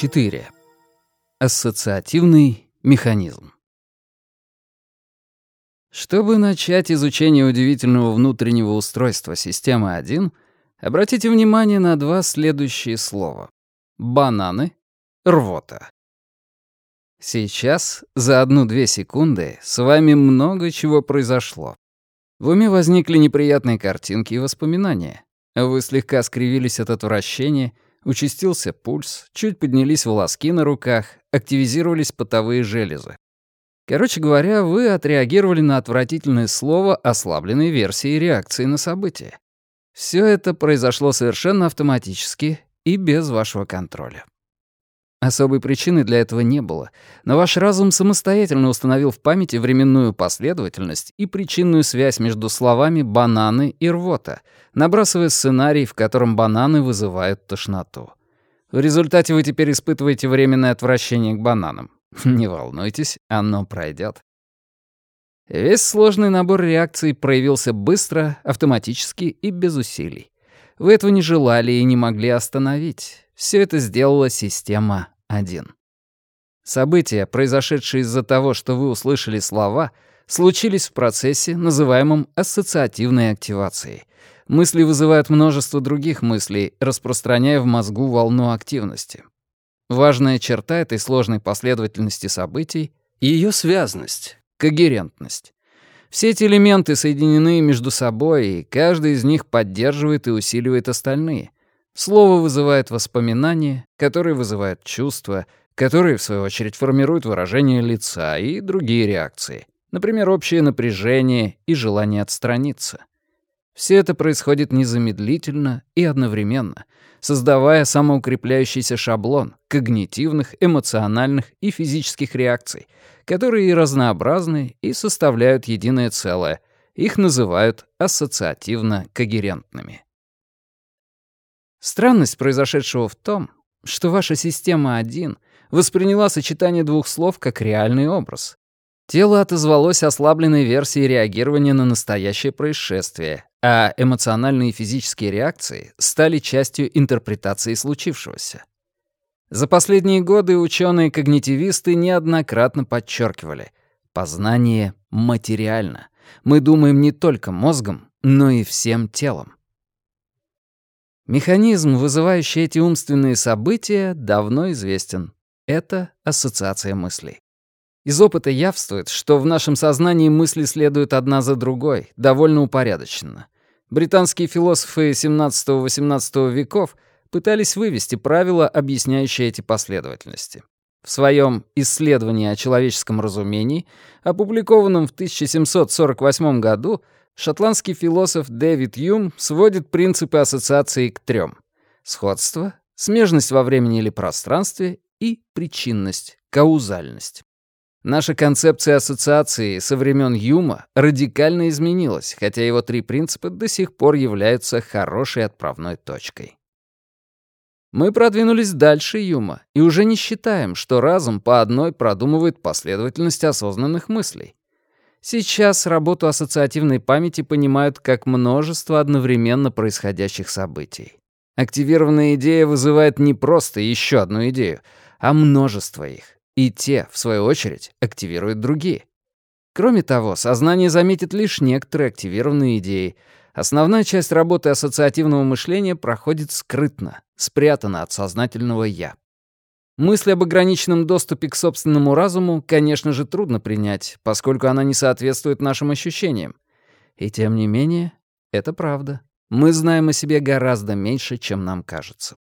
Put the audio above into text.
4. Ассоциативный механизм. Чтобы начать изучение удивительного внутреннего устройства системы 1, обратите внимание на два следующие слова. Бананы, рвота. Сейчас, за одну-две секунды, с вами много чего произошло. В уме возникли неприятные картинки и воспоминания. Вы слегка скривились от отвращения, участился пульс, чуть поднялись волоски на руках, активизировались потовые железы. Короче говоря, вы отреагировали на отвратительное слово ослабленной версии реакции на событие. Все это произошло совершенно автоматически и без вашего контроля. Особой причины для этого не было, но ваш разум самостоятельно установил в памяти временную последовательность и причинную связь между словами «бананы» и «рвота», набрасывая сценарий, в котором бананы вызывают тошноту. В результате вы теперь испытываете временное отвращение к бананам. Не волнуйтесь, оно пройдет. Весь сложный набор реакций проявился быстро, автоматически и без усилий. Вы этого не желали и не могли остановить. Все это сделала система 1. События, произошедшие из-за того, что вы услышали слова, случились в процессе, называемом ассоциативной активацией. Мысли вызывают множество других мыслей, распространяя в мозгу волну активности. Важная черта этой сложной последовательности событий — ее связность, когерентность. Все эти элементы соединены между собой, и каждый из них поддерживает и усиливает остальные — Слово вызывает воспоминания, которые вызывают чувства, которые, в свою очередь, формируют выражение лица и другие реакции. Например, общее напряжение и желание отстраниться. Все это происходит незамедлительно и одновременно, создавая самоукрепляющийся шаблон когнитивных, эмоциональных и физических реакций, которые и разнообразны, и составляют единое целое. Их называют ассоциативно-когерентными. Странность произошедшего в том, что ваша система 1 восприняла сочетание двух слов как реальный образ. Тело отозвалось ослабленной версией реагирования на настоящее происшествие, а эмоциональные и физические реакции стали частью интерпретации случившегося. За последние годы ученые-когнитивисты неоднократно подчеркивали — познание материально. Мы думаем не только мозгом, но и всем телом. Механизм, вызывающий эти умственные события, давно известен. Это ассоциация мыслей. Из опыта явствует, что в нашем сознании мысли следуют одна за другой, довольно упорядоченно. Британские философы XVII-XVIII веков пытались вывести правила, объясняющие эти последовательности. В своем «Исследовании о человеческом разумении», опубликованном в 1748 году, шотландский философ Дэвид Юм сводит принципы ассоциации к трем: сходство, смежность во времени или пространстве и причинность, каузальность. Наша концепция ассоциации со времен Юма радикально изменилась, хотя его три принципа до сих пор являются хорошей отправной точкой. Мы продвинулись дальше Юма и уже не считаем, что разум по одной продумывает последовательность осознанных мыслей. Сейчас работу ассоциативной памяти понимают как множество одновременно происходящих событий. Активированная идея вызывает не просто еще одну идею, а множество их. И те, в свою очередь, активируют другие. Кроме того, сознание заметит лишь некоторые активированные идеи. Основная часть работы ассоциативного мышления проходит скрытно, спрятана от сознательного «я». Мысль об ограниченном доступе к собственному разуму, конечно же, трудно принять, поскольку она не соответствует нашим ощущениям. И тем не менее, это правда. Мы знаем о себе гораздо меньше, чем нам кажется.